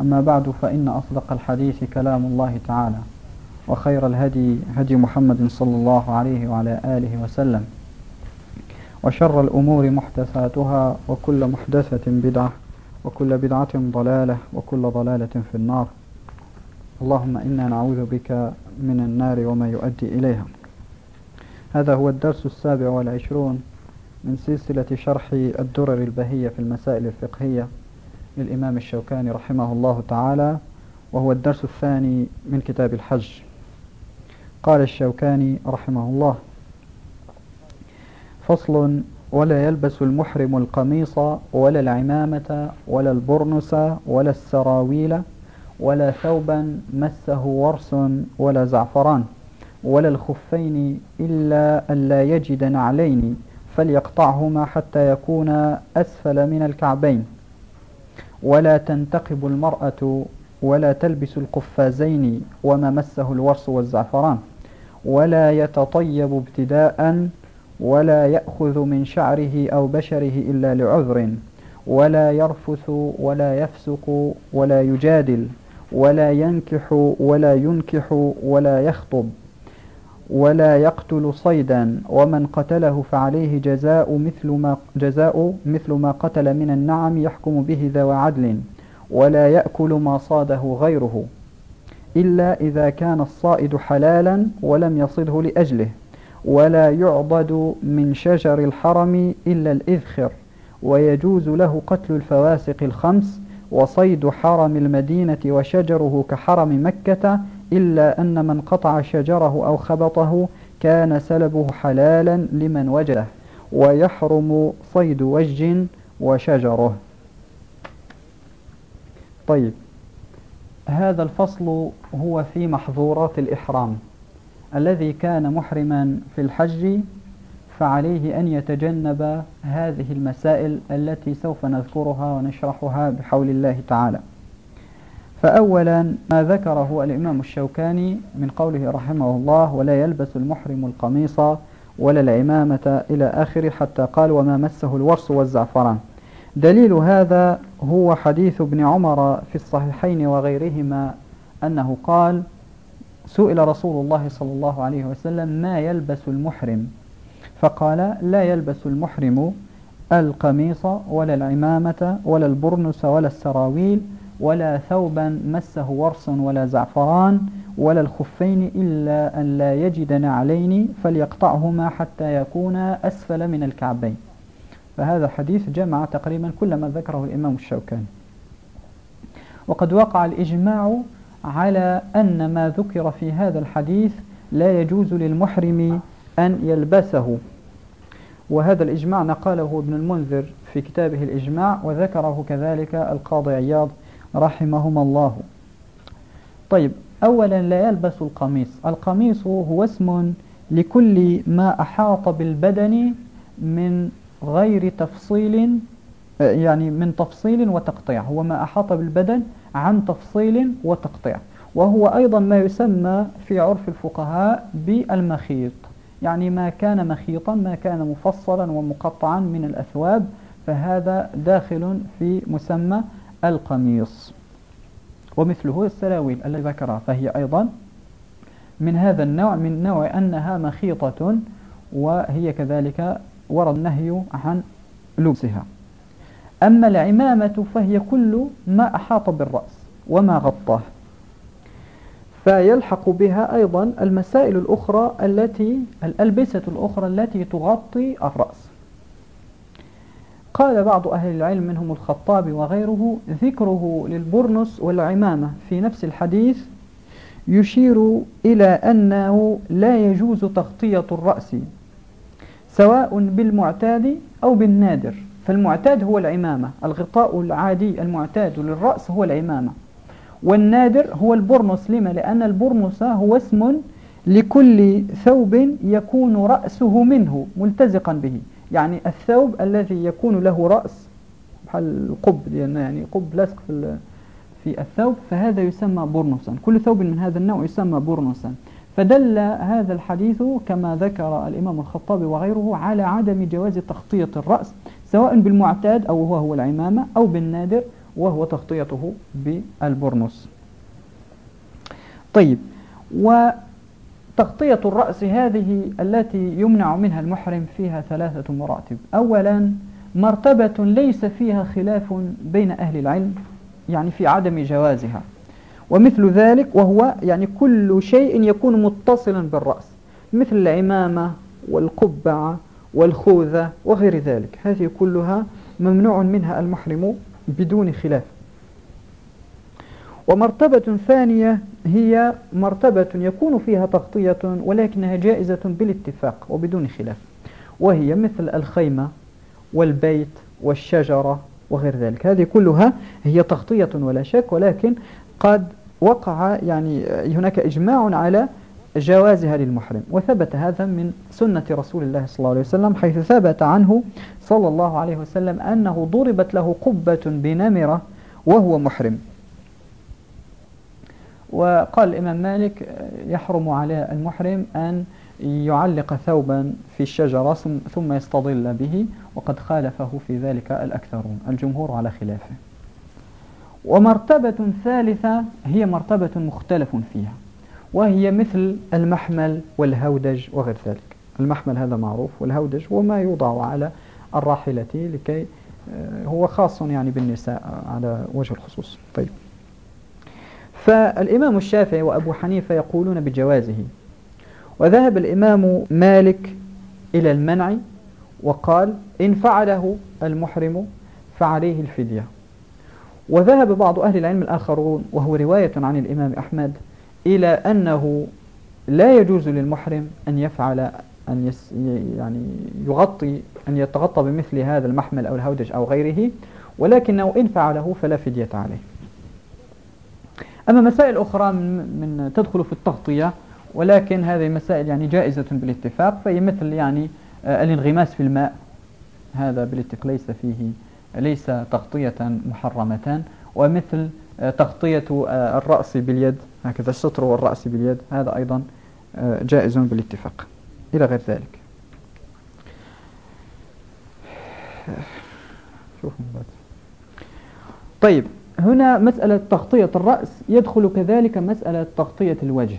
أما بعد فإن أصدق الحديث كلام الله تعالى وخير الهدي هدي محمد صلى الله عليه وعلى آله وسلم وشر الأمور محدثاتها وكل محدثة بدعة وكل بدعة ضلالة وكل ضلالة في النار. اللهم إنا نعوذ بك من النار وما يؤدي إليها. هذا هو الدرس السابع والعشرون من سلسلة شرح الدرر البهية في المسائل الفقهية. للإمام الشوكاني رحمه الله تعالى وهو الدرس الثاني من كتاب الحج. قال الشوكاني رحمه الله فصل ولا يلبس المحرم القميص ولا العمامة ولا البرنس ولا السراويل ولا ثوبا مسه ورس ولا زعفران ولا الخفين إلا أن لا يجد نعلين فليقطعهما حتى يكون أسفل من الكعبين. ولا تنتقب المرأة ولا تلبس القفازين وما مسه الورس والزعفران ولا يتطيب ابتداء ولا يأخذ من شعره أو بشره إلا لعذر ولا يرفث ولا يفسق ولا يجادل ولا ينكح ولا ينكح ولا يخطب. ولا يقتل صيدا ومن قتله فعليه جزاء مثل ما جزاء مثل ما قتل من النعم يحكم به ذو عدل ولا يأكل ما صاده غيره إلا إذا كان الصائد حلالا ولم يصده لأجله ولا يعضد من شجر الحرم إلا الإذخر ويجوز له قتل الفواسق الخمس وصيد حرم المدينة وشجره كحرم مكة إلا أن من قطع شجره أو خبطه كان سلبه حلالا لمن وجده ويحرم صيد وج وشجره. طيب هذا الفصل هو في محظورات الإحرام. الذي كان محرما في الحج فعليه أن يتجنب هذه المسائل التي سوف نذكرها ونشرحها بحول الله تعالى. فأولا ما ذكره الإمام الشوكاني من قوله رحمه الله ولا يلبس المحرم القميص ولا العمامة إلى آخره حتى قال وما مسه الورس والزعفران. دليل هذا هو حديث ابن عمر في الصحيحين وغيرهما أنه قال سئل رسول الله صلى الله عليه وسلم ما يلبس المحرم؟ فقال لا يلبس المحرم القميص ولا العمامة ولا البرنس ولا السراويل ولا ثوبا مسه ورس ولا زعفران ولا الخفين إلا أن لا يجد نعلين فليقطعهما حتى يكونا أسفل من الكعبين. فهذا الحديث جمع تقريبا كل ما ذكره الإمام الشوكاني. وقد وقع الإجماع على أن ما ذكر في هذا الحديث لا يجوز للمحرم أن يلبسه. وهذا الإجماع نقله ابن المنذر في كتابه الإجماع وذكره كذلك القاضي عياض رحمهما الله. طيب أولا لا يلبس القميص. القميص هو اسم لكل ما أحاط بالبدن من غير تفصيل يعني من تفصيل وتقطيع. هو ما أحاط بالبدن عن تفصيل وتقطيع. وهو أيضا ما يسمى في عرف الفقهاء بالمخيط. يعني ما كان مخيطا ما كان مفصلا ومقطعا من الأثواب فهذا داخل في مسمى القميص. ومثله السراويل التي ذكرها فهي أيضا من هذا النوع من نوع أنها مخيطة وهي كذلك ورد النهي عن لبسها. أما العمامة فهي كل ما أحاط بالرأس وما غطاه فيلحق بها أيضا المسائل الأخرى التي الألبسة الأخرى التي تغطي الرأس. قال بعض أهل العلم منهم الخطاب وغيره ذكره للبرنس والعمامة في نفس الحديث يشير إلى أنه لا يجوز تغطية الرأس سواء بالمعتاد أو بالنادر. فالمعتاد هو العمامة الغطاء العادي المعتاد للرأس هو العمامة والنادر هو البرنس. لما؟ لأن البرنس هو اسم لكل ثوب يكون رأسه منه ملتزقا به. يعني الثوب الذي يكون له رأس بحال القب لأن يعني قب لصق في في الثوب فهذا يسمى برنسا كل ثوب من هذا النوع يسمى برنسا فدل هذا الحديث كما ذكر الإمام الخطابي وغيره على عدم جواز تغطية الرأس سواء بالمعتاد أو هو هو العمامة أو بالنادر وهو تغطيته بالبرنس طيب وتغطية الرأس هذه التي يمنع منها المحرم فيها ثلاثة مراتب. أولا مرتبة ليس فيها خلاف بين أهل العلم يعني في عدم جوازها. ومثل ذلك وهو يعني كل شيء يكون متصلا بالرأس مثل العمامة والقبعة والخوذة وغير ذلك. هذه كلها ممنوع منها المحرم بدون خلاف. ومرتبة ثانية هي مرتبة يكون فيها تغطية ولكنها جائزة بالاتفاق وبدون خلاف وهي مثل الخيمة والبيت والشجرة وغير ذلك. هذه كلها هي تغطية ولا شك ولكن قد وقع يعني هناك إجماع على جوازها للمحرم وثبت هذا من سنة رسول الله صلى الله عليه وسلم حيث ثبت عنه صلى الله عليه وسلم أنه ضربت له قبة بنمرة وهو محرم. وقال الإمام مالك يحرم على المحرم أن يعلق ثوبا في الشجرة ثم يستظل به وقد خالفه في ذلك الأكثرون الجمهور على خلافه. ومرتبة ثالثة هي مرتبة مختلف فيها وهي مثل المحمل والهودج وغير ذلك. المحمل هذا معروف والهودج هو ما يوضع على الراحلة لكي آه، هو خاص يعني بالنساء على وجه الخصوص. طيب. فالإمام الشافعي وأبو حنيفة يقولون بجوازه وذهب الإمام مالك إلى المنع وقال إن فعله المحرم فعليه الفدية. وذهب بعض أهل العلم الآخرون وهو رواية عن الإمام أحمد إلى أنه لا يجوز للمحرم أن يفعل أن يس يعني يغطي أن يتغطى بمثل هذا المحمل أو الهودج أو غيره ولكنه إن فعله فلا فدية عليه. أما مسائل أخرى من, من تدخل في التغطية ولكن هذه مسائل يعني جائزة بالاتفاق فهي مثل يعني آه، الانغماس في الماء. هذا بالاتفاق ليس فيه ليس تغطية محرمة ومثل آه، تغطية آه، الرأس باليد هكذا الستر الرأس باليد هذا أيضا جائز بالاتفاق. إلى غير ذلك. طيب. هنا مسألة تغطية الرأس يدخل كذلك مسألة تغطية الوجه.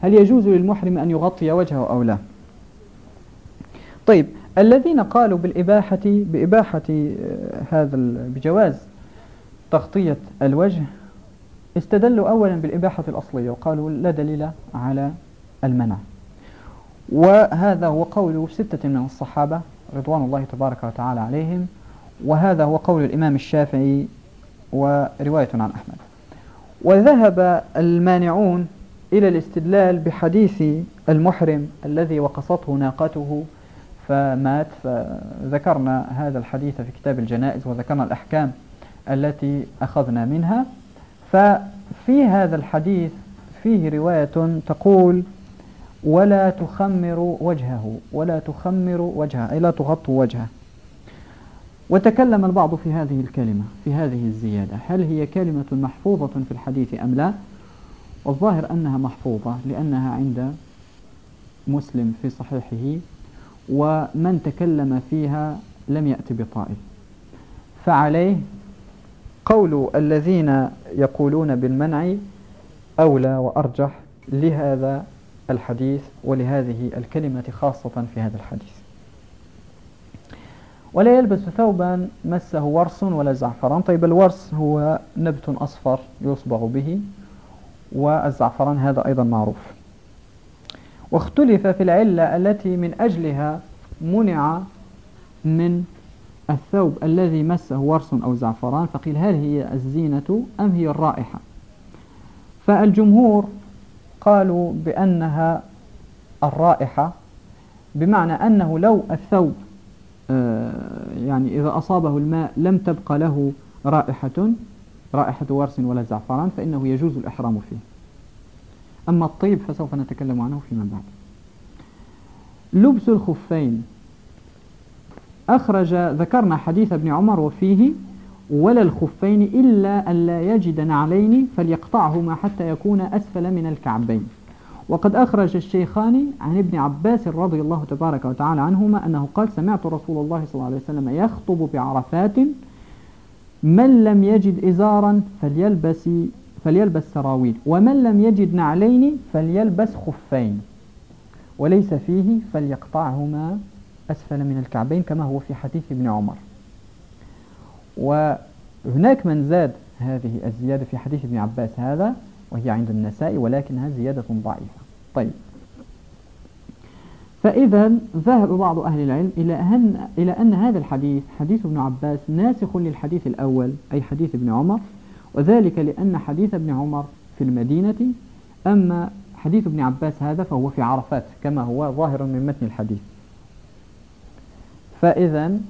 هل يجوز للمحرم أن يغطي وجهه أو لا؟ طيب الذين قالوا بالإباحة بإباحة آه، هذا بجواز تغطية الوجه استدلوا أولا بالإباحة الأصلية وقالوا لا دليل على المنع. وهذا هو قول ستة من الصحابة رضوان الله تبارك وتعالى عليهم وهذا هو قول الإمام الشافعي ورواية عن أحمد. وذهب المانعون إلى الاستدلال بحديث المحرم الذي وقصته ناقته فمات فذكرنا هذا الحديث في كتاب الجنائز وذكرنا الأحكام التي أخذنا منها. ففي هذا الحديث فيه رواية تقول ولا تخمر وجهه ولا تخمر وجهه أي لا تغطوا وجهه. وتكلم البعض في هذه الكلمة في هذه الزيادة. هل هي كلمة محفوظة في الحديث أم لا؟ والظاهر أنها محفوظة لأنها عند مسلم في صحيحه ومن تكلم فيها لم يأتي بطائل. فعليه قول الذين يقولون بالمنع أولى وأرجح لهذا الحديث ولهذه الكلمة خاصة في هذا الحديث. ولا يلبس ثوبا مسه ورس ولا زعفران. طيب الورس هو نبت أصفر يصبغ به والزعفران هذا أيضا معروف. واختلف في العلة التي من أجلها منع من الثوب الذي مسه ورس أو زعفران فقيل هل هي الزينة أم هي الرائحة؟ فالجمهور قالوا بأنها الرائحة بمعنى أنه لو الثوب يعني إذا أصابه الماء لم تبقى له رائحة رائحة ورس ولا زعفران فإنه يجوز الإحرام فيه. أما الطيب فسوف نتكلم عنه فيما بعد. لبس الخفين. أخرج ذكرنا حديث ابن عمر وفيه ولا الخفين إلا أن لا يجد نعلين فليقطعهما حتى يكون أسفل من الكعبين. وقد أخرج الشيخان عن ابن عباس رضي الله تبارك وتعالى عنهما أنه قال سمعت رسول الله صلى الله عليه وسلم يخطب بعرفات من لم يجد إزارا فليلبس فليلبس سراويل ومن لم يجد نعلين فليلبس خفين وليس فيه فليقطعهما أسفل من الكعبين كما هو في حديث ابن عمر. وهناك من زاد هذه الزيادة في حديث ابن عباس هذا وهي عند النساء ولكنها زيادة ضعيفة. طيب. فإذا ذهب بعض أهل العلم إلى أن, إلى أن هذا الحديث حديث ابن عباس ناسخ للحديث الأول أي حديث ابن عمر وذلك لأن حديث ابن عمر في المدينة أما حديث ابن عباس هذا فهو في عرفات كما هو ظاهر من متن الحديث. فإذا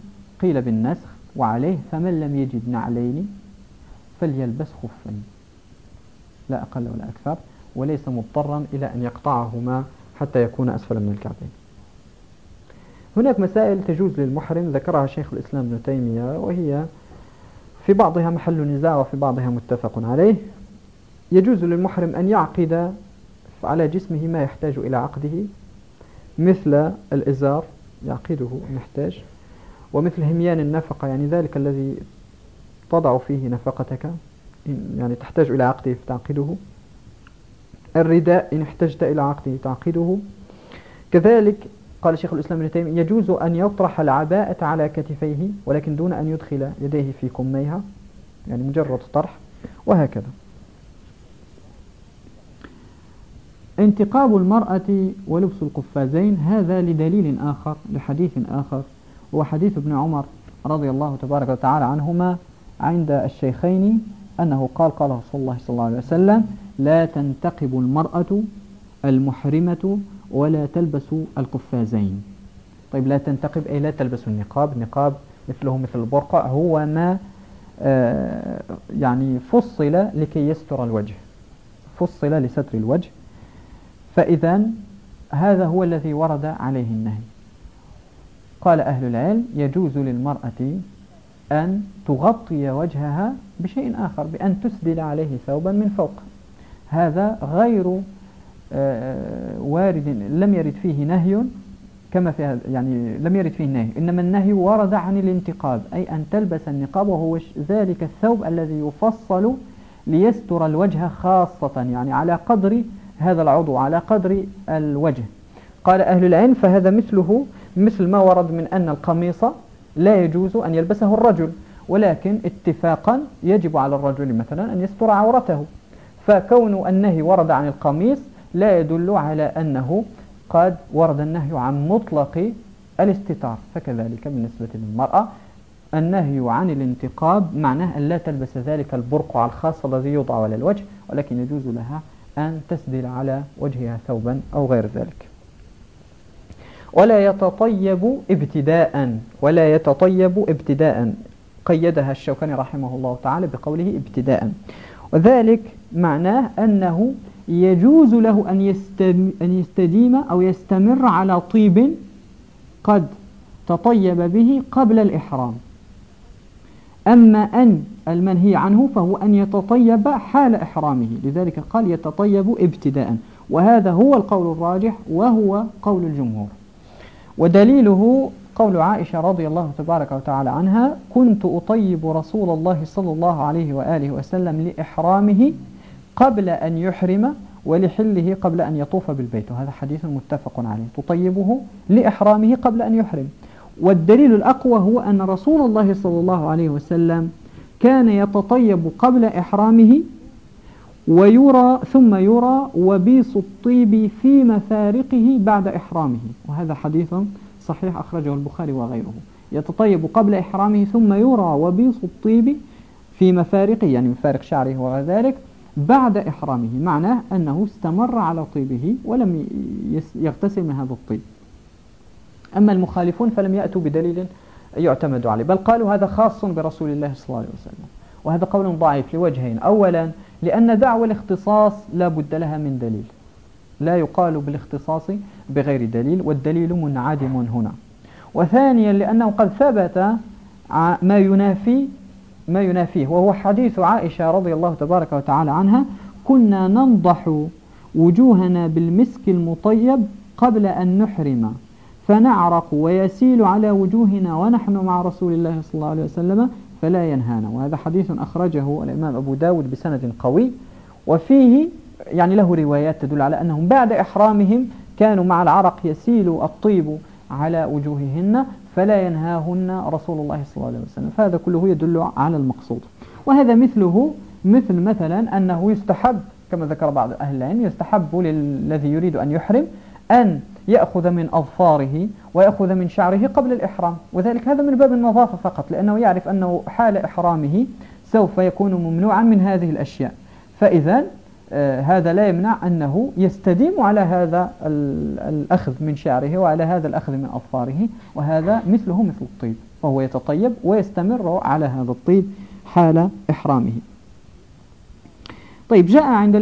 قيل بالنسخ وعليه فمن لم يجد نعلين فليلبس خفين. لا أقل ولا أكثر وليس مضطرا إلى أن يقطعهما حتى يكون أسفل من الكعبين. هناك مسائل تجوز للمحرم ذكرها شيخ الإسلام ابن تيمية وهي في بعضها محل نزاع وفي بعضها متفق عليه. يجوز للمحرم أن يعقد على جسمه ما يحتاج إلى عقده مثل الإزار يعقده محتاج ومثل هميان النفقة يعني ذلك الذي تضع فيه نفقتك. يعني تحتاج إلى عقده فتعقده. الرداء إن احتجت إلى عقده تعقده كذلك قال شيخ الإسلام ابن تيمية يجوز أن يطرح العباءة على كتفيه ولكن دون أن يدخل يديه في كميها يعني مجرد طرح وهكذا. انتقاب المرأة ولبس القفازين هذا لدليل آخر لحديث آخر هو حديث ابن عمر رضي الله تبارك وتعالى عنهما عند الشيخين. أنه قال قال رسول الله صلى الله عليه وسلم لا تنتقب المرأة المحرمة ولا تلبس القفازين. طيب لا تنتقب أي لا تلبس النقاب. النقاب مثله مثل البرقع هو ما آه يعني فصل لكي يستر الوجه فصل لستر الوجه. فإذا هذا هو الذي ورد عليه النهي. قال أهل العلم يجوز للمرأة أن تغطي وجهها بشيء آخر بأن تسدل عليه ثوبا من فوق. هذا غير آه، وارد لم يرد فيه نهي كما في يعني لم يرد فيه نهي. إنما النهي ورد عن الانتقاب أي أن تلبس النقاب وهو ذلك الثوب الذي يفصل ليستر الوجه خاصة يعني على قدر هذا العضو على قدر الوجه. قال أهل العلم فهذا مثله مثل ما ورد من أن القميص لا يجوز أن يلبسه الرجل ولكن اتفاقا يجب على الرجل مثلا أن يستر عورته. فكون النهي ورد عن القميص لا يدل على أنه قد ورد النهي عن مطلق الاستتار. فكذلك بالنسبة للمرأة النهي عن الانتقاب معناه أن لا تلبس ذلك البرقع الخاص الذي يوضع على الوجه ولكن يجوز لها أن تسدل على وجهها ثوبا أو غير ذلك. ولا يتطيب ابتداء ولا يتطيب ابتداء. قيدها الشوكاني رحمه الله تعالى بقوله ابتداء. وذلك معناه أنه يجوز له أن يستديم أو يستمر على طيب قد تطيب به قبل الإحرام. أما أن المنهي عنه فهو أن يتطيب حال إحرامه. لذلك قال يتطيب ابتداء. وهذا هو القول الراجح وهو قول الجمهور. ودليله قول عائشة رضي الله تبارك وتعالى عنها كنت أطيب رسول الله صلى الله عليه وآله وسلم لإحرامه قبل أن يحرم ولحله قبل أن يطوف بالبيت. وهذا حديث متفق عليه. تطيبه لإحرامه قبل أن يحرم. والدليل الأقوى هو أن رسول الله صلى الله عليه وسلم كان يتطيب قبل إحرامه ويرى ثم يرى وبيص الطيب في مفارقه بعد إحرامه. وهذا حديث صحيح أخرجه البخاري وغيره. يتطيب قبل إحرامه ثم يرى وبيص الطيب في مفارقه يعني مفارق شعره وذلك بعد إحرامه. معناه أنه استمر على طيبه ولم يغتسل من هذا الطيب. أما المخالفون فلم يأتوا بدليل يعتمد عليه. بل قالوا هذا خاص برسول الله صلى الله عليه وسلم. وهذا قول ضعيف لوجهين. أولا لأن دعوة الاختصاص لا بد لها من دليل. لا يقال بالاختصاص بغير دليل والدليل منعدم هنا. وثانيا لأنه قد ثبت ما ينافي ما ينافيه. وهو حديث عائشة رضي الله تبارك وتعالى عنها كنا ننضح وجوهنا بالمسك المطيب قبل أن نحرم فنعرق ويسيل على وجوهنا ونحن مع رسول الله صلى الله عليه وسلم فلا ينهانا. وهذا حديث أخرجه الإمام أبو داود بسند قوي وفيه يعني له روايات تدل على أنهم بعد إحرامهم كانوا مع العرق يسيل الطيب على وجوههن فلا ينهاهن رسول الله صلى الله عليه وسلم. فهذا كله يدل على المقصود. وهذا مثله مثل مثلا أنه يستحب كما ذكر بعض أهل العلم يستحب للذي يريد أن يحرم أن يأخذ من أظفاره ويأخذ من شعره قبل الإحرام. وذلك هذا من باب النظافة فقط لأنه يعرف أنه حال إحرامه سوف يكون ممنوعا من هذه الأشياء. فإذا آه هذا لا يمنع أنه يستديم على هذا الأخذ من شعره وعلى هذا الأخذ من أظفاره وهذا مثله مثل الطيب فهو يتطيب ويستمر على هذا الطيب حال إحرامه. طيب جاء عند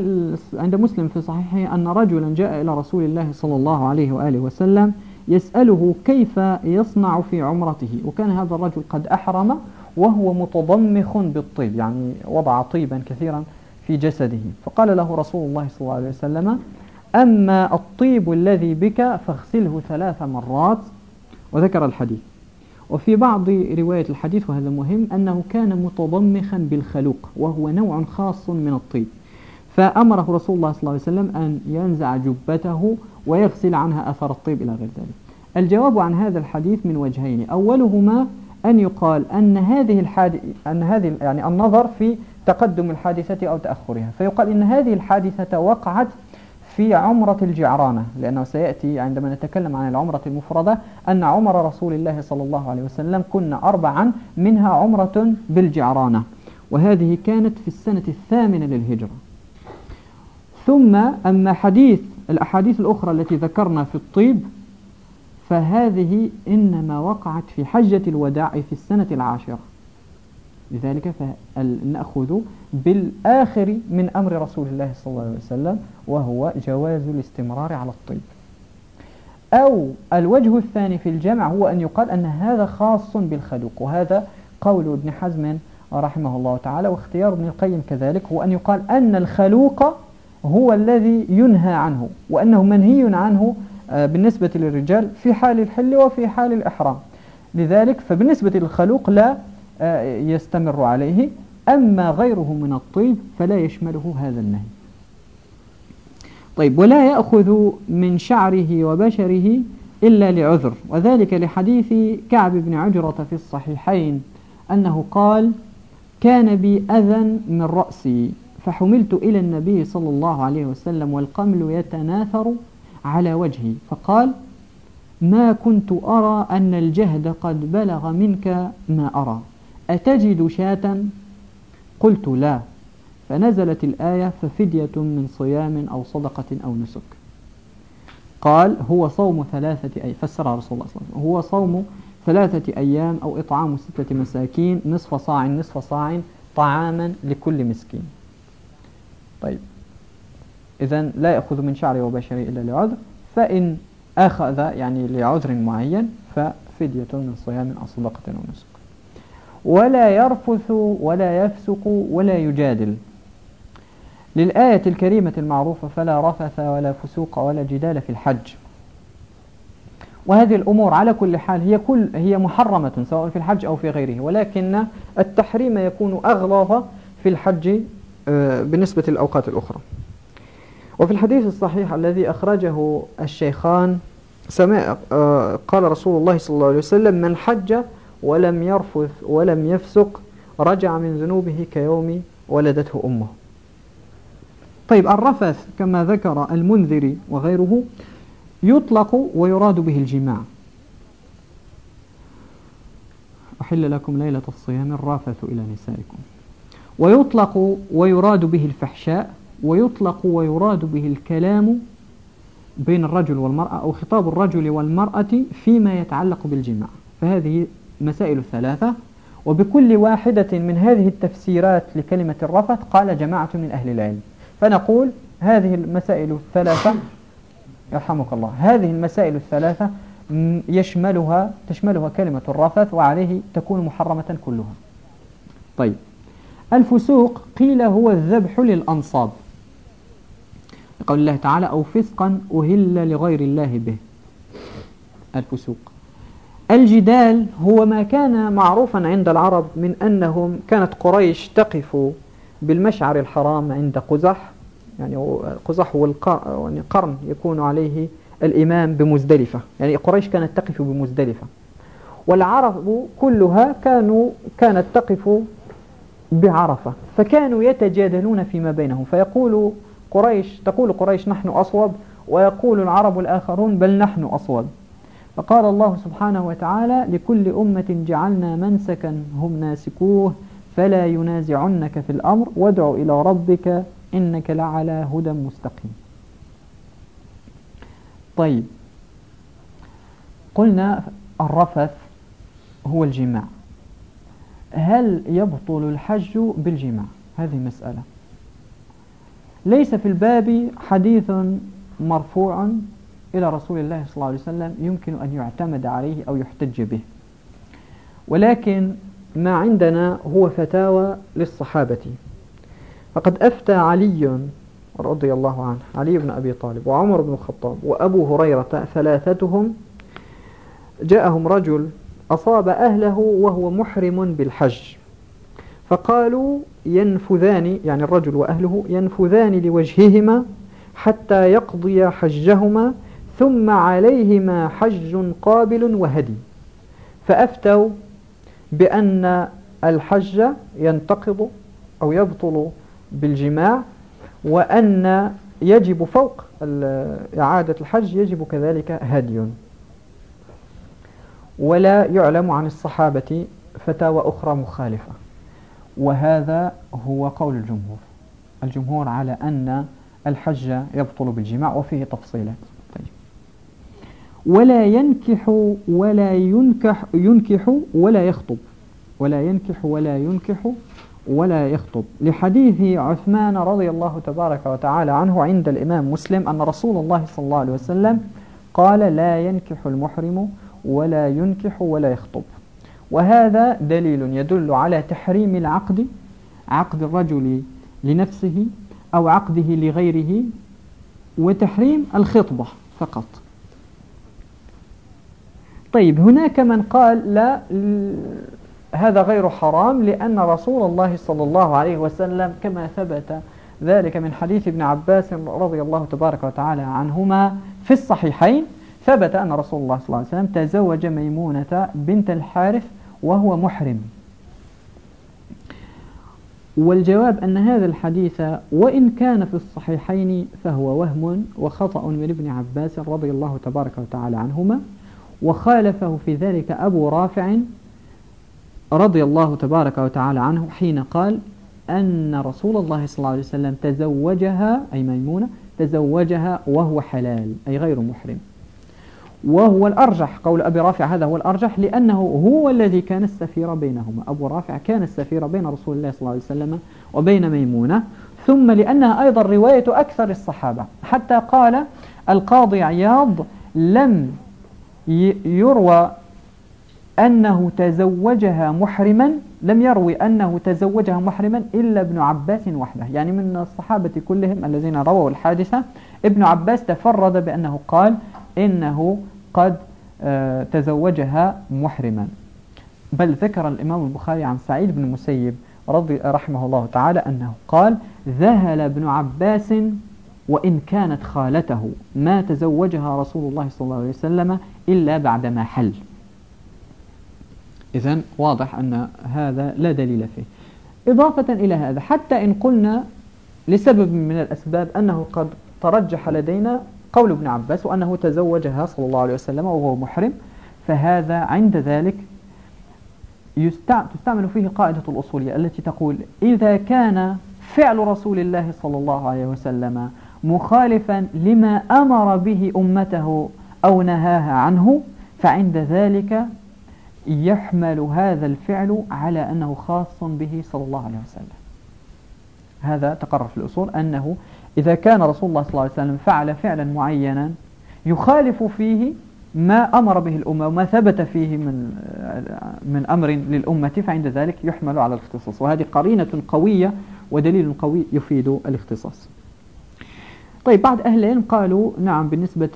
عند مسلم في صحيحه أن رجلا جاء إلى رسول الله صلى الله عليه وآله وسلم يسأله كيف يصنع في عمرته وكان هذا الرجل قد أحرم وهو متضمخ بالطيب يعني وضع طيبا كثيرا في جسده. فقال له رسول الله صلى الله عليه وسلم أما الطيب الذي بك فاغسله ثلاث مرات. وذكر الحديث. وفي بعض رواية الحديث وهذا مهم أنه كان متضمخا بالخلوق وهو نوع خاص من الطيب. فأمره رسول الله صلى الله عليه وسلم أن ينزع جبته ويغسل عنها أثر الطيب إلى غير ذلك. الجواب عن هذا الحديث من وجهين. أولهما أن يقال أن هذه الحادثة أن هذه يعني النظر في تقدم الحادثة أو تأخرها. فيقال إن هذه الحادثة وقعت في عمرة الجعرانة لأنه سيأتي عندما نتكلم عن العمرة المفردة أن عمر رسول الله صلى الله عليه وسلم كنا أربعا منها عمرة بالجعرانة وهذه كانت في السنة الثامنة للهجرة. ثم أما حديث الأحاديث الأخرى التي ذكرنا في الطيب فهذه إنما وقعت في حجة الوداع في السنة العاشرة. لذلك فنأخذ بالآخر من أمر رسول الله صلى الله عليه وسلم وهو جواز الاستمرار على الطيب. أو الوجه الثاني في الجمع هو أن يقال أن هذا خاص بالخلوق وهذا قول ابن حزم رحمه الله تعالى واختيار ابن القيم كذلك هو أن يقال أن الخلوق هو الذي ينهى عنه وأنه منهي عنه آه، بالنسبة للرجال في حال الحل وفي حال الإحرام. لذلك فبالنسبة للخلوق لا يستمر عليه. أما غيره من الطيب فلا يشمله هذا النهي. طيب ولا يأخذ من شعره وبشره إلا لعذر وذلك لحديث كعب بن عجرة في الصحيحين أنه قال كان بي أذى من رأسي فحملت إلى النبي صلى الله عليه وسلم والقمل يتناثر على وجهي فقال ما كنت أرى أن الجهد قد بلغ منك ما أرى. أتجد شاة؟ قلت لا. فنزلت الآية ففدية من صيام أو صدقة أو نسك. قال هو صوم ثلاثة أي فسرها رسول الله صلى الله عليه وسلم. هو صوم ثلاثة أيام أو إطعام ستة مساكين نصف صاع نصف صاع طعاما لكل مسكين. طيب. إذا لا يأخذ من شعره وبشره إلا لعذر. فإن أخذ يعني لعذر معين ففدية من صيام أو صدقة أو نسك. ولا يرفث ولا يفسق ولا يجادل. للآية الكريمة المعروفة فلا رفث ولا فسوق ولا جدال في الحج. وهذه الأمور على كل حال هي كل هي محرمة سواء في الحج أو في غيره ولكن التحريم يكون أغلظ في الحج آه، بالنسبة للأوقات الأخرى. وفي الحديث الصحيح الذي أخرجه الشيخان سمع آه، قال رسول الله صلى الله عليه وسلم من حج ولم يرفث ولم يفسق رجع من ذنوبه كيوم ولدته أمه. طيب الرفث كما ذكر المنذري وغيره يطلق ويراد به الجماع. أحل لكم ليلة الصيام الرافث إلى نسائكم. ويطلق ويراد به الفحشاء ويطلق ويراد به الكلام بين الرجل والمرأة أو خطاب الرجل والمرأة فيما يتعلق بالجماع. فهذه مسائل ثلاثة وبكل واحدة من هذه التفسيرات لكلمة الرفث قال جماعة من أهل العلم. فنقول هذه المسائل الثلاثة يرحمك الله هذه المسائل الثلاثة يشملها تشملها كلمة الرفث وعليه تكون محرمة كلها. طيب. الفسوق قيل هو الذبح للأنصاب. لقول الله تعالى أو فسقا أهل لغير الله به. الفسوق. الجدال هو ما كان معروفا عند العرب من أنهم كانت قريش تقف بالمشعر الحرام عند قزح. يعني قزح هو يعني قرن يكون عليه الإمام بمزدلفة. يعني قريش كانت تقف بمزدلفة. والعرب كلها كانوا كانت تقف بعرفة. فكانوا يتجادلون فيما بينهم. فيقول قريش تقول قريش نحن أصوب ويقول العرب الآخرون بل نحن أصوب. فقال الله سبحانه وتعالى لكل أمة جعلنا منسكا هم ناسكوه فلا ينازعنك في الأمر وادع إلى ربك إنك لعلى هدى مستقيم. طيب قلنا الرفث هو الجماع. هل يبطل الحج بالجماع؟ هذه مسألة. ليس في الباب حديث مرفوع إلى رسول الله صلى الله عليه وسلم يمكن أن يعتمد عليه أو يحتج به. ولكن ما عندنا هو فتاوى للصحابة. فقد أفتى علي رضي الله عنه علي بن أبي طالب وعمر بن الخطاب وأبو هريرة ثلاثتهم جاءهم رجل أصاب أهله وهو محرم بالحج. فقالوا ينفذان يعني الرجل وأهله ينفذان لوجههما حتى يقضي حجهما ثم عليهما حج قابل وهدي. فأفتوا بأن الحج ينتقض أو يبطل بالجماع وأن يجب فوق إعادة الحج يجب كذلك هدي. ولا يعلم عن الصحابة فتاوى أخرى مخالفة. وهذا هو قول الجمهور. الجمهور على أن الحج يبطل بالجماع وفيه تفصيلات. ولا ينكح ولا ينكح ينكح ولا يخطب. ولا ينكح ولا ينكح ولا يخطب. لحديث عثمان رضي الله تبارك وتعالى عنه عند الإمام مسلم أن رسول الله صلى الله عليه وسلم قال لا ينكح المحرم ولا ينكح ولا يخطب. وهذا دليل يدل على تحريم العقد عقد الرجل لنفسه أو عقده لغيره وتحريم الخطبة فقط. طيب هناك من قال لا هذا غير حرام لأن رسول الله صلى الله عليه وسلم كما ثبت ذلك من حديث ابن عباس رضي الله تبارك وتعالى عنهما في الصحيحين ثبت أن رسول الله صلى الله عليه وسلم تزوج ميمونة بنت الحارث وهو محرم. والجواب أن هذا الحديث وإن كان في الصحيحين فهو وهم وخطأ من ابن عباس رضي الله تبارك وتعالى عنهما. وخالفه في ذلك أبو رافع رضي الله تبارك وتعالى عنه حين قال أن رسول الله صلى الله عليه وسلم تزوجها أي ميمونة تزوجها وهو حلال أي غير محرم. وهو الأرجح قول أبي رافع هذا هو الأرجح لأنه هو الذي كان السفير بينهما. أبو رافع كان السفير بين رسول الله صلى الله عليه وسلم وبين ميمونة. ثم لأنها أيضا رواية أكثر الصحابة حتى قال القاضي عياض لم يروى أنه تزوجها محرما لم يروي أنه تزوجها محرما إلا ابن عباس وحده. يعني من الصحابة كلهم الذين رووا الحادثة ابن عباس تفرد بأنه قال إنه قد آه، تزوجها محرما. بل ذكر الإمام البخاري عن سعيد بن المسيب رضي رحمه الله تعالى أنه قال ذهل ابن عباس وإن كانت خالته ما تزوجها رسول الله صلى الله عليه وسلم إلا بعدما حل. إذا واضح أن هذا لا دليل فيه. إضافة إلى هذا حتى إن قلنا لسبب من الأسباب أنه قد ترجح لدينا قول ابن عباس وأنه تزوجها صلى الله عليه وسلم وهو محرم فهذا عند ذلك تستعمل فيه قاعدة الأصولية التي تقول إذا كان فعل رسول الله صلى الله عليه وسلم مخالفا لما أمر به أمته أو نهاها عنه فعند ذلك يحمل هذا الفعل على أنه خاص به صلى الله عليه وسلم. هذا تقرر في الأصول أنه إذا كان رسول الله صلى الله عليه وسلم فعل فعلا معينا يخالف فيه ما أمر به الأمة وما ثبت فيه من من أمر للأمة فعند ذلك يحمل على الاختصاص. وهذه قرينة قوية ودليل قوي يفيد الاختصاص. طيب بعض أهل العلم قالوا نعم بالنسبة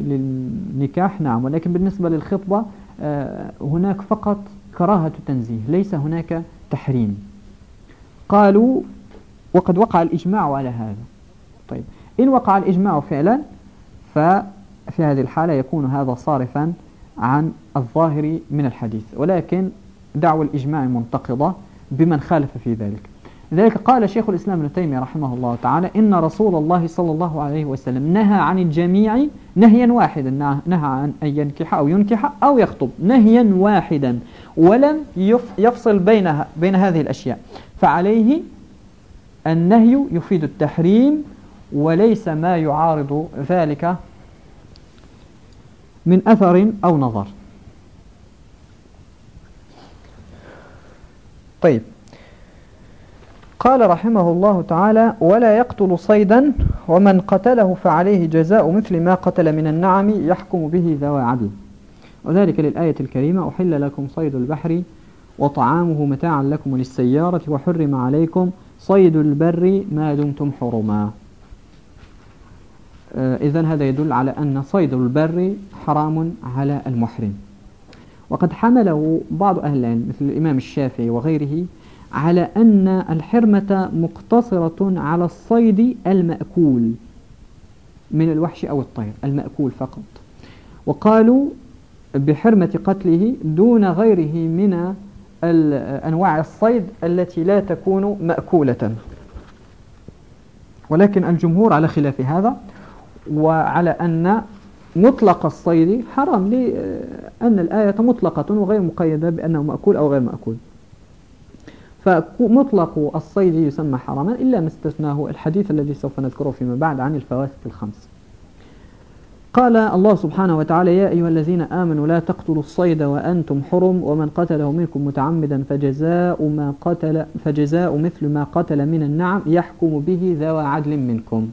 للنكاح نعم ولكن بالنسبة للخطبة آه، هناك فقط كراهة تنزيه ليس هناك تحريم. قالوا وقد وقع الإجماع على هذا. طيب إن وقع الإجماع فعلا ففي هذه الحالة يكون هذا صارفا عن الظاهر من الحديث. ولكن دعوى الإجماع منتقضة بمن خالف في ذلك. لذلك قال شيخ الإسلام ابن تيمية رحمه الله تعالى إن رسول الله صلى الله عليه وسلم نهى عن الجميع نهيا واحدا نهى عن أن ينكح أو ينكح أو يخطب نهيا واحدا ولم يفصل بينها بين هذه الأشياء فعليه النهي يفيد التحريم وليس ما يعارض ذلك من أثر أو نظر. طيب. قال رحمه الله تعالى ولا يقتل صيدا ومن قتله فعليه جزاء مثل ما قتل من النعم يحكم به ذوى عدل. وذلك للآية الكريمة أحل لكم صيد البحر وطعامه متاعا لكم للسيارة وحرم عليكم صيد البر ما دمتم حرما. آه إذن هذا يدل على أن صيد البر حرام على المحرم. وقد حمله بعض أهل العلم مثل الإمام الشافعي وغيره على أن الحرمة مقتصرة على الصيد المأكول من الوحش أو الطير المأكول فقط. وقالوا بحرمة قتله دون غيره من أنواع الصيد التي لا تكون مأكولة. ولكن الجمهور على خلاف هذا وعلى أن مطلق الصيد حرام لأن الآية مطلقة وغير مقيدة بأنه مأكول أو غير مأكول. فمطلق الصيد يسمى حراما إلا ما استثناه الحديث الذي سوف نذكره فيما بعد عن الفواسق الخمس. قال الله سبحانه وتعالى يا أيها الذين آمنوا لا تقتلوا الصيد وأنتم حرم ومن قتله منكم متعمدا فجزاء ما قتل فجزاء مثل ما قتل من النعم يحكم به ذوى عدل منكم.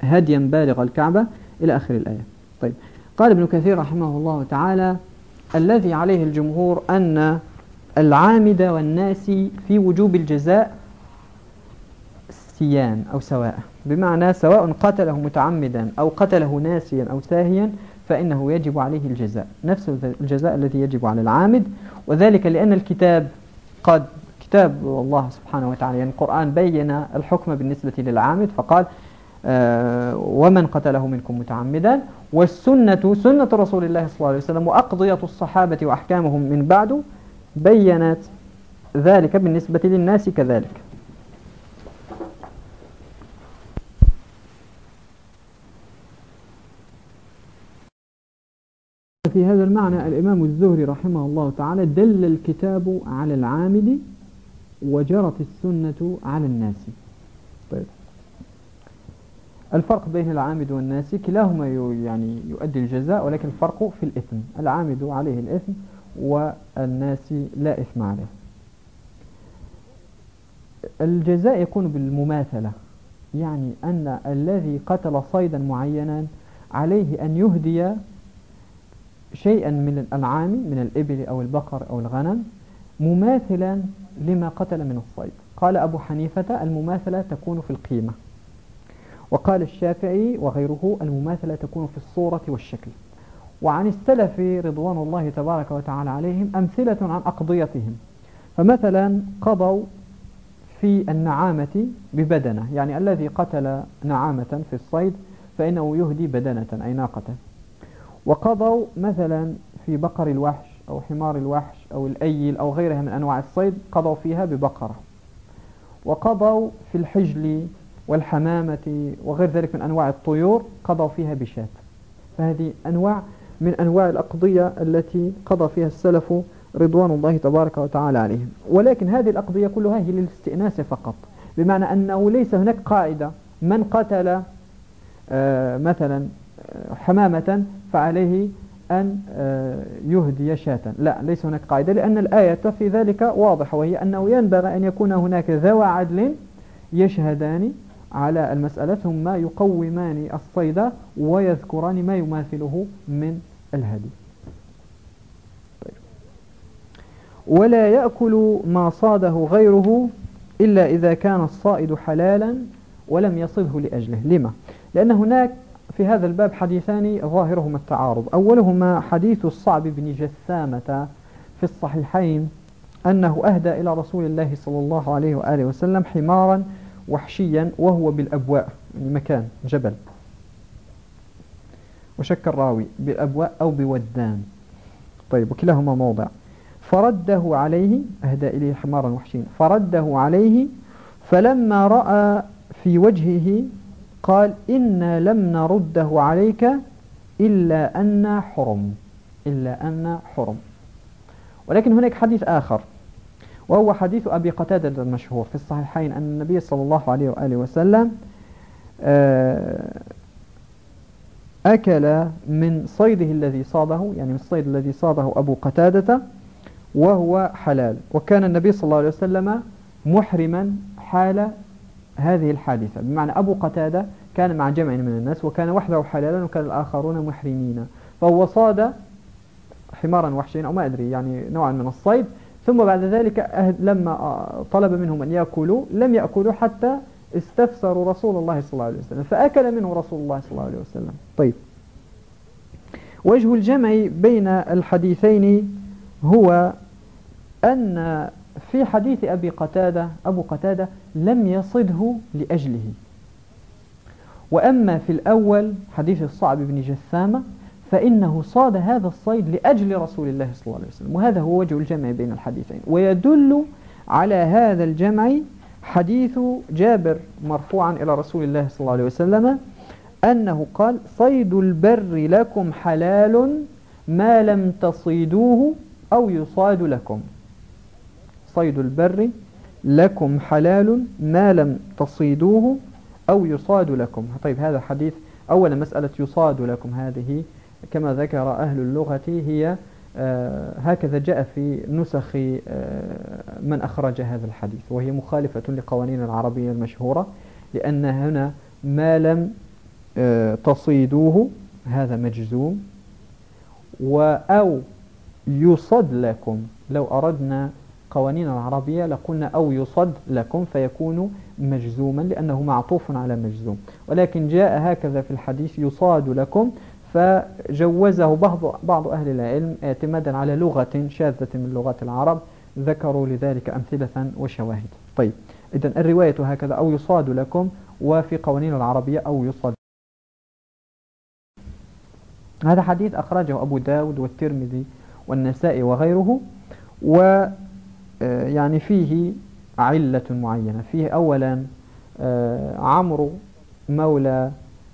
هديا بالغ الكعبة إلى آخر الآية. طيب. قال ابن كثير رحمه الله تعالى الذي عليه الجمهور أن العامد والناس في وجوب الجزاء سيان أو سواء. بمعنى سواء قتله متعمدا أو قتله ناسيا أو ساهيا فإنه يجب عليه الجزاء. نفس الجزاء الذي يجب على العامد. وذلك لأن الكتاب قد كتاب الله سبحانه وتعالى يعني القرآن بين الحكم بالنسبة للعامد فقال آه ومن قتله منكم متعمدا. والسنة سنة رسول الله صلى الله عليه وسلم وأقضية الصحابة وأحكامهم من بعد بينت ذلك بالنسبة للناس كذلك. في هذا المعنى الإمام الزهري رحمه الله تعالى دل الكتاب على العامل وجرت السنة على الناس. طيب. الفرق بين العامد والناس كلاهما يعني يؤدي الجزاء ولكن الفرق في الإثم. العامد عليه الإثم والناس لا إثم عليه. الجزاء يكون بالمماثلة يعني أن الذي قتل صيدا معينا عليه أن يهدي شيئا من الأنعام من الإبل أو البقر أو الغنم مماثلا لما قتل من الصيد. قال أبو حنيفة المماثلة تكون في القيمة وقال الشافعي وغيره المماثلة تكون في الصورة والشكل. وعن السلف رضوان الله تبارك وتعالى عليهم أمثلة عن أقضيتهم. فمثلا قضوا في النعامة ببدنة يعني الذي قتل نعامة في الصيد فإنه يهدي بدنة أي ناقة وقضوا مثلا في بقر الوحش أو حمار الوحش أو الأيل أو غيرها من أنواع الصيد قضوا فيها ببقرة. وقضوا في الحجل والحمامة وغير ذلك من أنواع الطيور قضوا فيها بشاة. فهذه أنواع من أنواع الأقضية التي قضى فيها السلف رضوان الله تبارك وتعالى عليهم. ولكن هذه الأقضية كلها هي للاستئناس فقط. بمعنى أنه ليس هناك قاعدة. من قتل آه، مثلا آه، حمامة فعليه أن آه، يهدي شاة. لا ليس هناك قاعدة لأن الآية في ذلك واضحة وهي أنه ينبغي أن يكون هناك ذوى عدل يشهدان على المسألة ثم يقومان الصيد ويذكران ما يماثله من الهدي طيب. ولا يأكل ما صاده غيره إلا إذا كان الصائد حلالا ولم يصده لأجله لما؟ لأن هناك في هذا الباب حديثان ظاهرهما التعارض أولهما حديث الصعب بن جثامة في الصحيحين أنه أهدى إلى رسول الله صلى الله عليه وآله وسلم حمارا وحشيا وهو بالأبواء يعني مكان جبل. وشك الراوي بالأبواء أو بودان. طيب وكلاهما موضع. فرده عليه أهدى إليه حمارا وحشيا فرده عليه فلما رأى في وجهه قال إنا لم نرده عليك إلا أن حرم. إلا أن حرم. ولكن هناك حديث آخر. وهو حديث أبي قتادة المشهور في الصحيحين أن النبي صلى الله عليه وآله وسلم آه، أكل من صيده الذي صاده يعني من الصيد الذي صاده أبو قتادة وهو حلال. وكان النبي صلى الله عليه وسلم محرما حال هذه الحادثة. بمعنى أبو قتادة كان مع جمع من الناس وكان وحده حلالا وكان الآخرون محرمين. فهو صاد حمارا وحشين أو ما أدري يعني نوعا من الصيد ثم بعد ذلك لما طلب منهم أن يأكلوا لم يأكلوا حتى استفسروا رسول الله صلى الله عليه وسلم فأكل منه رسول الله صلى الله عليه وسلم. طيب. وجه الجمع بين الحديثين هو أن في حديث أبي قتادة أبو قتادة لم يصده لأجله. وأما في الأول حديث الصعب بن جثامة فإنه صاد هذا الصيد لأجل رسول الله صلى الله عليه وسلم. وهذا هو وجه الجمع بين الحديثين. ويدل على هذا الجمع حديث جابر مرفوعا إلى رسول الله صلى الله عليه وسلم أنه قال صيد البر لكم حلال ما لم تصيدوه أو يصاد لكم. صيد البر لكم حلال ما لم تصيدوه أو يصاد لكم. طيب هذا حديث أولا مسألة يصاد لكم هذه كما ذكر أهل اللغة هي آه هكذا جاء في نسخ آه من أخرج هذا الحديث وهي مخالفة لقوانين العربية المشهورة لأن هنا ما لم آه تصيدوه هذا مجزوم أو يصد لكم لو أردنا قوانين العربية لقلنا أو يصد لكم فيكون مجزوما لأنه معطوف على مجزوم. ولكن جاء هكذا في الحديث يصاد لكم فجوزه بعض بعض أهل العلم اعتمادا على لغة شاذة من لغات العرب ذكروا لذلك أمثلة وشواهد. طيب إذا الرواية هكذا أو يصاد لكم وفي قوانين العربية أو يصاد. هذا حديث أخرجه أبو داود والترمذي والنسائي وغيره و آه، يعني فيه علة معينة. فيه أولا آه، عمرو مولى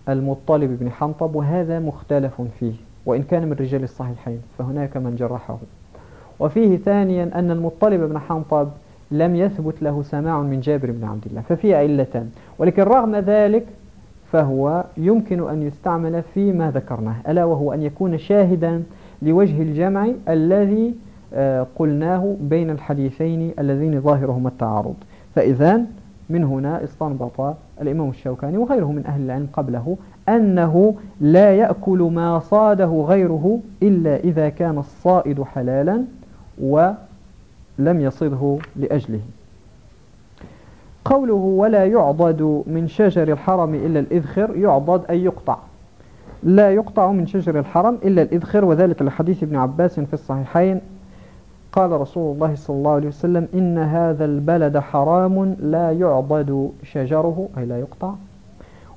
المطلب بن حنطب وهذا مختلف فيه وإن كان من رجال الصحيحين فهناك من جرحه. وفيه ثانيا أن المطلب بن حنطب لم يثبت له سماع من جابر بن عبد الله ففي علتان. ولكن رغم ذلك فهو يمكن أن يستعمل فيما ذكرناه ألا وهو أن يكون شاهدا لوجه الجمع الذي آه، قلناه بين الحديثين اللذين ظاهرهما التعارض. فإذا من هنا استنبط الإمام الشوكاني وغيره من أهل العلم قبله أنه لا يأكل ما صاده غيره إلا إذا كان الصائد حلالا ولم يصده لأجله. قوله ولا يعضد من شجر الحرم إلا الإذخر يعضد أي يقطع. لا يقطع من شجر الحرم إلا الإذخر وذلك لحديث ابن عباس في الصحيحين قال رسول الله صلى الله عليه وسلم إن هذا البلد حرام لا يعضد شجره أي لا يقطع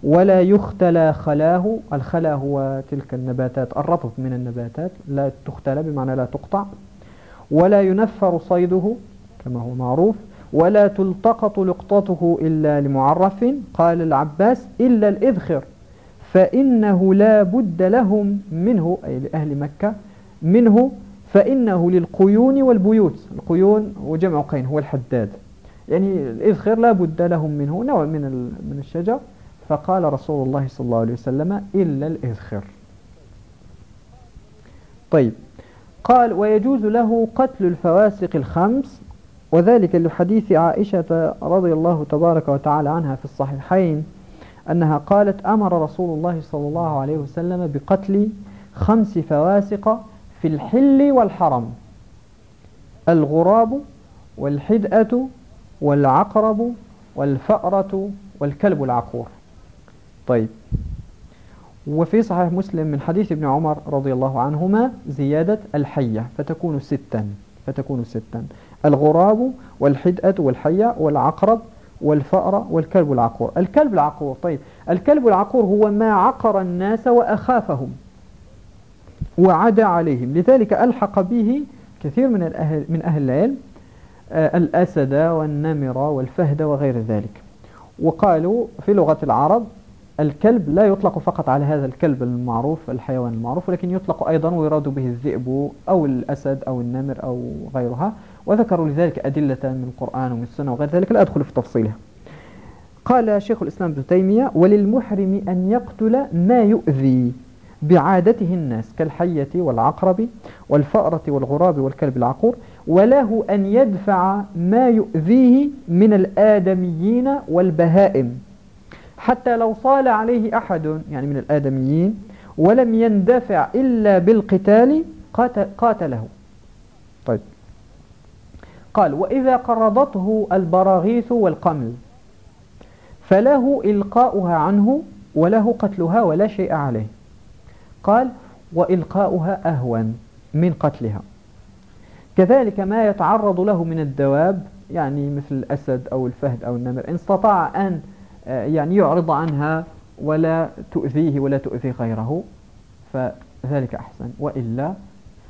ولا يختلى خلاه. الخلا هو تلك النباتات الرطب من النباتات لا تختلى بمعنى لا تقطع ولا ينفر صيده كما هو معروف ولا تلتقط لقطته إلا لمعرف. قال العباس إلا الإذخر فإنه لا بد لهم منه أي لأهل مكة منه فإنه للقيون والبيوت. القيون وجمع قين هو الحداد. يعني الإذخر لا بد لهم منه نوع من من الشجر. فقال رسول الله صلى الله عليه وسلم إلا الإذخر طيب. قال ويجوز له قتل الفواسق الخمس وذلك لحديث عائشة رضي الله تبارك وتعالى عنها في الصحيحين أنها قالت أمر رسول الله صلى الله عليه وسلم بقتل خمس فواسق في الحل والحرم. الغراب والحدأة والعقرب والفأرة والكلب العقور. طيب. وفي صحيح مسلم من حديث ابن عمر رضي الله عنهما زيادة الحية فتكون ستا فتكون ستا. الغراب والحدأة والحية والعقرب والفأر والكلب العقور. الكلب العقور طيب. الكلب العقور هو ما عقر الناس وأخافهم. وعدا عليهم. لذلك ألحق به كثير من الأهل من أهل العلم آه، الأسد والنمر والفهد وغير ذلك. وقالوا في لغة العرب الكلب لا يطلق فقط على هذا الكلب المعروف الحيوان المعروف ولكن يطلق أيضا ويراد به الذئب أو الأسد أو النمر أو غيرها. وذكروا لذلك أدلة من القرآن ومن السنة وغير ذلك لا أدخل في تفصيلها. قال شيخ الإسلام ابن تيمية وللمحرم أن يقتل ما يؤذي. بعادته الناس كالحية والعقرب والفأرة والغراب والكلب العقور وله أن يدفع ما يؤذيه من الآدميين والبهائم. حتى لو صال عليه أحد يعني من الآدميين ولم يندفع إلا بالقتال قاتله. طيب. قال وإذا قرضته البراغيث والقمل فله إلقاؤها عنه وله قتلها ولا شيء عليه. قال وإلقاؤها أهون من قتلها. كذلك ما يتعرض له من الدواب يعني مثل الأسد أو الفهد أو النمر إن استطاع أن آه، يعني يعرض عنها ولا تؤذيه ولا تؤذي غيره فذلك أحسن. وإلا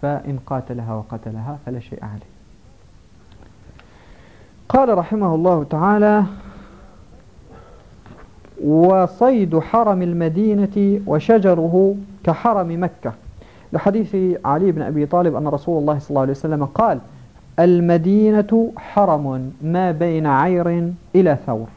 فإن قاتلها وقتلها فلا شيء عليه. قال رحمه الله تعالى وصيد حرم المدينة وشجره كحرم مكة. لحديث علي بن أبي طالب أن رسول الله صلى الله عليه وسلم قال المدينة حرم ما بين عير إلى ثور.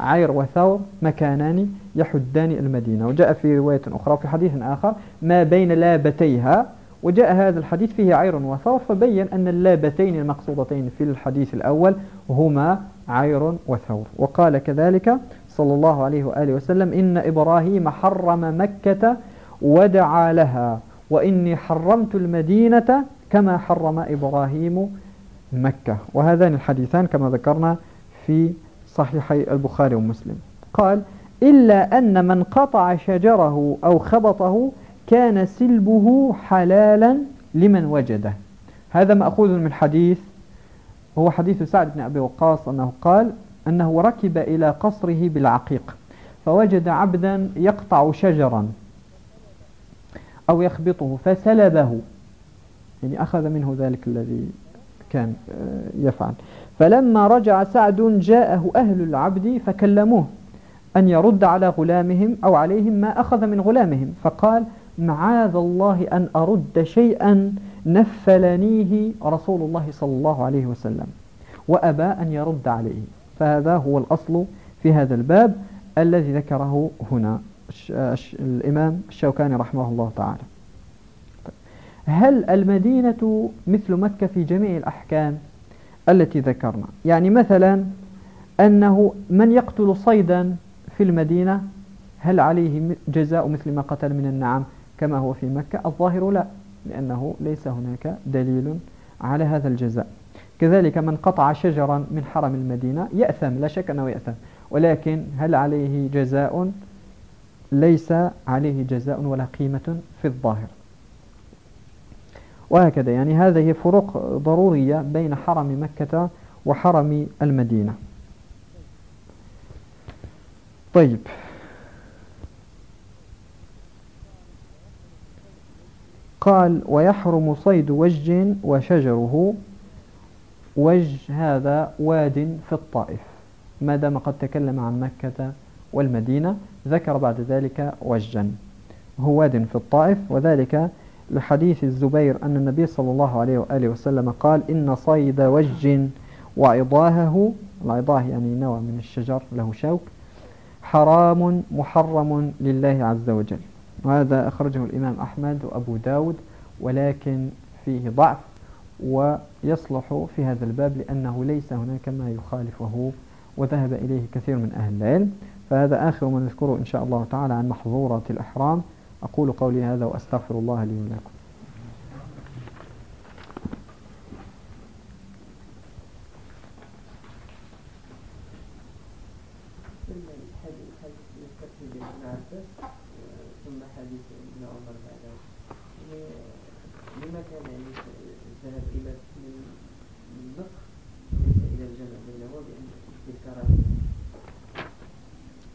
عير وثور مكانان يحدان المدينة. وجاء في رواية أخرى في حديث آخر ما بين لابتيها. وجاء هذا الحديث فيه عير وثور فبين أن اللابتين المقصودتين في الحديث الأول هما عير وثور. وقال كذلك صلى الله عليه وآله وسلم إن إبراهيم حرم مكة ودعا لها وإني حرمت المدينة كما حرم إبراهيم مكة. وهذان الحديثان كما ذكرنا في صحيحي البخاري ومسلم. قال إلا أن من قطع شجره أو خبطه كان سلبه حلالا لمن وجده. هذا مأخوذ من حديث هو حديث سعد بن أبي وقاص أنه قال أنه ركب إلى قصره بالعقيق فوجد عبدا يقطع شجرا. أو يخبطه فسلبه. يعني أخذ منه ذلك الذي كان آه، يفعل. فلما رجع سعد جاءه أهل العبد فكلموه أن يرد على غلامهم أو عليهم ما أخذ من غلامهم. فقال معاذ الله أن أرد شيئا نفلنيه رسول الله صلى الله عليه وسلم وأبى أن يرد عليه. فهذا هو الأصل في هذا الباب الذي ذكره هنا. الإمام الشوكاني رحمه الله تعالى. هل المدينة مثل مكة في جميع الأحكام التي ذكرنا؟ يعني مثلا أنه من يقتل صيدا في المدينة هل عليه جزاء مثل ما قتل من النعم كما هو في مكة؟ الظاهر لا لأنه ليس هناك دليل على هذا الجزاء. كذلك من قطع شجرا من حرم المدينة يأثم لا شك أنه يأثم ولكن هل عليه جزاء ليس عليه جزاء ولا قيمة في الظاهر. وهكذا يعني هذه فروق ضرورية بين حرم مكة وحرم المدينة. طيب. قال ويحرم صيد وجه وشجره وج هذا واد في الطائف. ما دام قد تكلم عن مكة والمدينة ذكر بعد ذلك وجا. هو واد في الطائف وذلك لحديث الزبير أن النبي صلى الله عليه وآله وسلم قال إن صيد وج وعضاهه العضاه يعني نوع من الشجر له شوك حرام محرم لله عز وجل وهذا أخرجه الإمام أحمد وأبو داود ولكن فيه ضعف ويصلح في هذا الباب لأنه ليس هناك ما يخالفه وذهب إليه كثير من أهل العلم. فهذا آخر ما نذكره إن شاء الله تعالى عن محظورات الإحرام. أقول قولي هذا وأستغفر الله لي ولكم.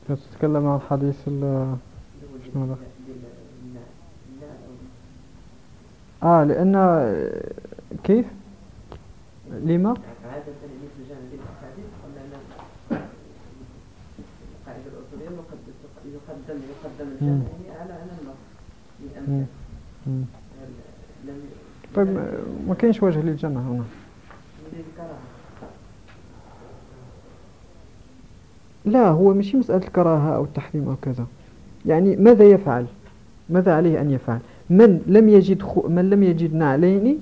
تتكلم عن حديث ال شنو هذا آه لأن كيف؟ لما؟ عادة القاعدة الأصولية يقدم يقدم على النص طيب ما كاينش وجه للجمع هنا. لا هو مش مسألة الكراهة أو التحريم أو كذا. يعني ماذا يفعل؟ ماذا عليه أن يفعل؟ من لم يجد خ... من لم يجد نعلين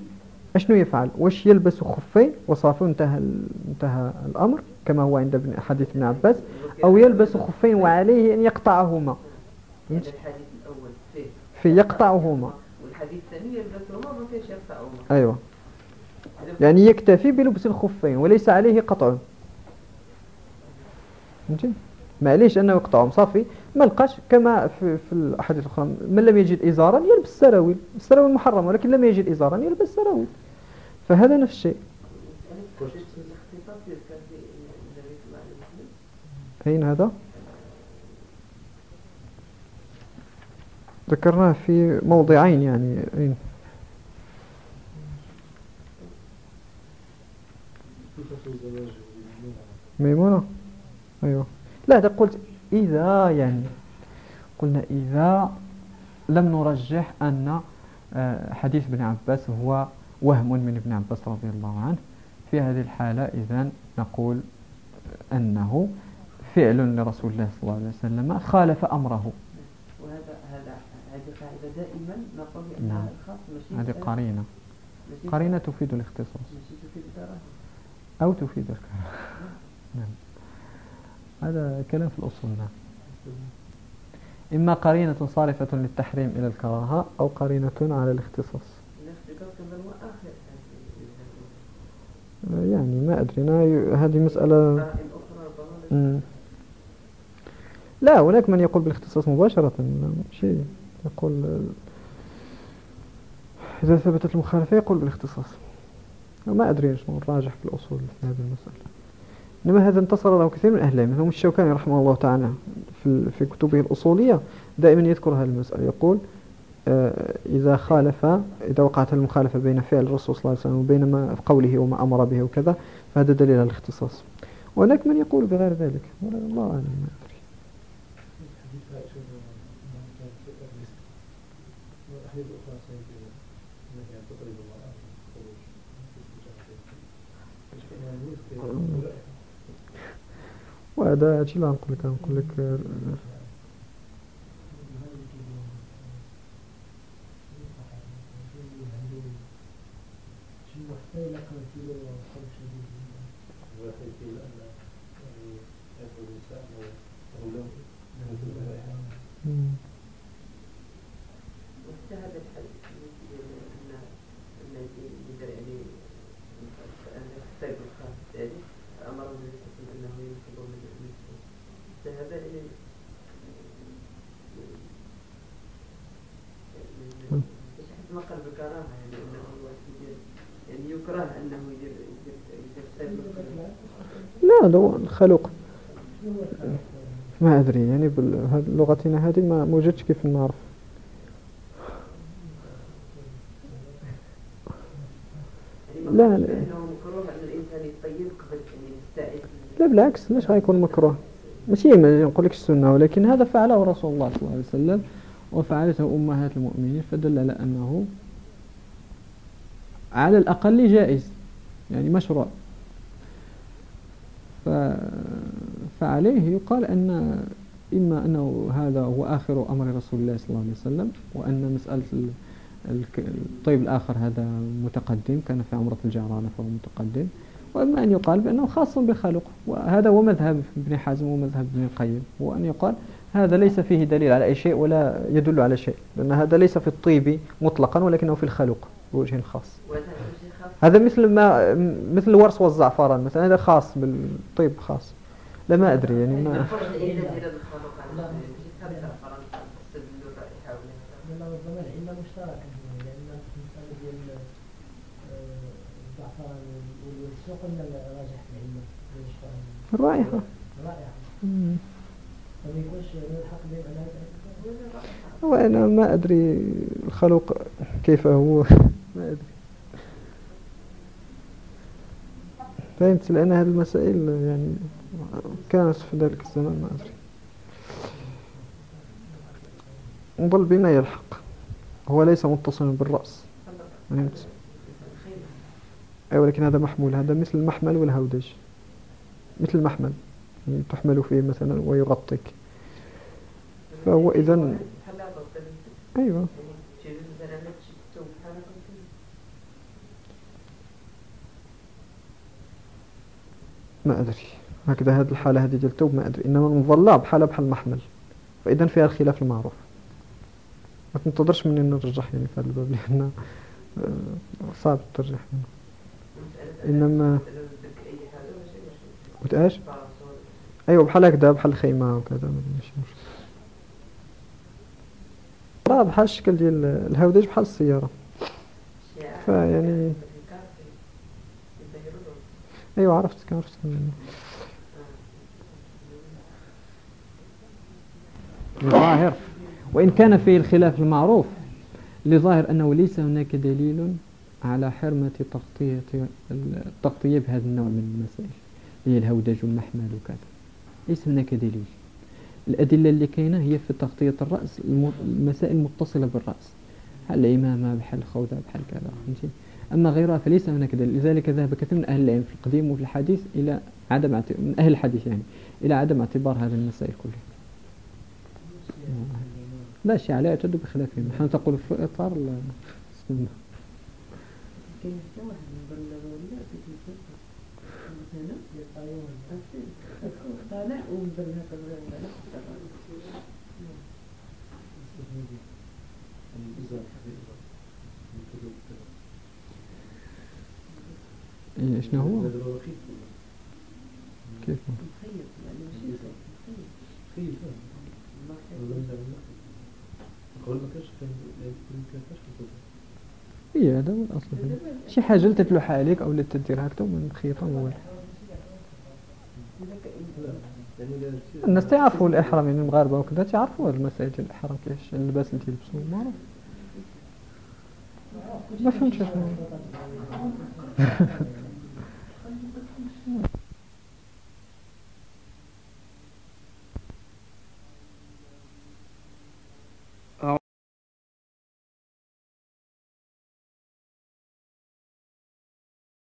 أشنو يفعل؟ وش يلبس خفين؟ وصافي انتهى انتهى الأمر كما هو عند ابن حديث ابن عباس. أو يلبس خفين وعليه أن يقطعهما. الحديث الأول فيه في يقطعهما. والحديث الثاني يلبسهما ما فيش يقطعهما أيوة. يعني يكتفي بلبس الخفين وليس عليه قطع فهمتي معليش أنه يقطعهم صافي. ما لقاش كما في, في الأحاديث الأخرى. من لم يجد إزارا يلبس سراويل السراويل محرمة ولكن لم يجد إزارا يلبس سراويل. فهذا نفس الشيء. أين هذا؟ ذكرناه في موضعين يعني. أين؟ ميمونة؟ أيوة. لا ده قلت إذا يعني. قلنا إذا لم نرجح أن آه، حديث ابن عباس هو وهم من ابن عباس رضي الله عنه. في هذه الحالة إذا نقول أنه فعل لرسول الله صلى الله عليه وسلم خالف أمره. وهذا هذا هذه قاعدة دائما نقول نعم. هذه قرينة. قرينة تفيد الاختصاص. أو تفيد الكراهة نعم. هذا كلام في الأصول نعم. إما قرينة صارفة للتحريم إلى الكراهة أو قرينة على الاختصاص. يعني ما أدري هذه مسألة لا هناك من يقول بالاختصاص مباشرة شيء. يقول إذا ثبتت المخالفة يقول بالاختصاص. ما أدري شنو الراجح في الأصول في هذه المسألة. إنما هذا انتصر له كثير من أهل العلم. مثل الشوكاني رحمه الله تعالى في, في كتبه الأصولية دائما يذكر هذه المسألة. يقول آه، إذا خالف إذا وقعت المخالفة بين فعل الرسول صلى الله عليه وسلم وبين ما قوله وما أمر به وكذا فهذا دليل على الاختصاص. وهناك من يقول بغير ذلك. الله أعلم ما أدري. وهذا هادشي اللي غنقول لك غنقول لك هذا الخلق. ما أدري يعني بلغتنا هذه ما موجدش كيف نعرف. لا لا. لا بالعكس ليش غيكون مكروه؟ ماشي نقول لك السنة ولكن هذا فعله رسول الله صلى الله عليه وسلم وفعلته أمهات المؤمنين فدل على أنه على الأقل جائز يعني مشروع. فعليه يقال أن إما أنه هذا هو آخر أمر رسول الله صلى الله عليه وسلم وأن مسألة الطيب الآخر هذا متقدم كان في عمرة الجعرانة فهو متقدم وإما أن يقال بأنه خاص بالخلق وهذا هو مذهب ابن حزم ومذهب ابن القيم وأن يقال هذا ليس فيه دليل على أي شيء ولا يدل على شيء لأن هذا ليس في الطيب مطلقا ولكنه في الخلق بوجه خاص. هذا مثل ما مثل الورس والزعفران مثلا هذا خاص بالطيب خاص. لا ما أدري يعني ما. الرائحة وأنا ما أدري الخلق كيف هو ما أدري فهمت لأن هذه المسائل يعني كانت في ذلك الزمان ما أدري. نظل بما يلحق. هو ليس متصلا بالرأس. فهمت؟ أي ولكن هذا محمول. هذا مثل المحمل والهودج. مثل المحمل. يعني تحمل فيه مثلا ويغطيك. فهو إذا أيوة. ما أدري. هكذا هذه الحالة هذه التوب ما أدري. إنما المظلة بحالة بحال المحمل. فإذا فيها الخلاف المعروف. ما تنتظرش مني نرجح يعني في هذا الباب لأن آه، صعب الترجيح منه. إنما إيش؟ أيوه بحال هكذا بحال الخيمة وكذا ماشي مشكل راه بحال الشكل ديال الهودج بحال السيارة. فيعني أيوه عرفت عرفت. ظاهر. وإن كان فيه الخلاف المعروف لظاهر أنه ليس هناك دليل على حرمة تغطية التغطية بهذا النوع من المسائل هي الهودج والمحمل وكذا. ليس هناك دليل. الأدلة اللي كاينة هي في تغطية الرأس المسائل المتصلة بالرأس. بحال العمامة بحال الخوذة بحال كذا فهمتي؟ أما غيرها فليس هناك دليل. لذلك ذهب كثير من أهل العلم في القديم وفي الحديث إلى عدم من أهل الحديث يعني إلى عدم اعتبار هذه المسائل كلها. لا شيء لا يعتد بخلافهم نحن تقول في إطار؟ السنة طالع ومبرها شنو هو؟ كيف؟ اي هذا هو الأصل. شي حاجة تتلوح عليك أو تدير هكذا ومن خيطه اول الناس تعرفوا الإحرام يعني المغاربة وكذا تعرفوا المسائل ديال الإحرام كيفاش اللباس اللي تلبسوه ما ما فهمتش